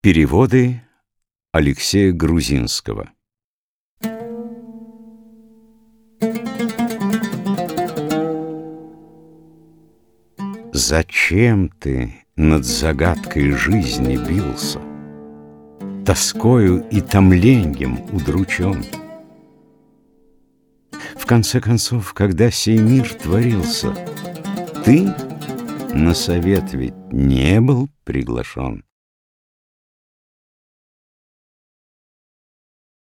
Переводы Алексея Грузинского Зачем ты над загадкой жизни бился? Тоскою и томленьем удручен. В конце концов, когда сей мир творился, Ты на совет ведь не был приглашен.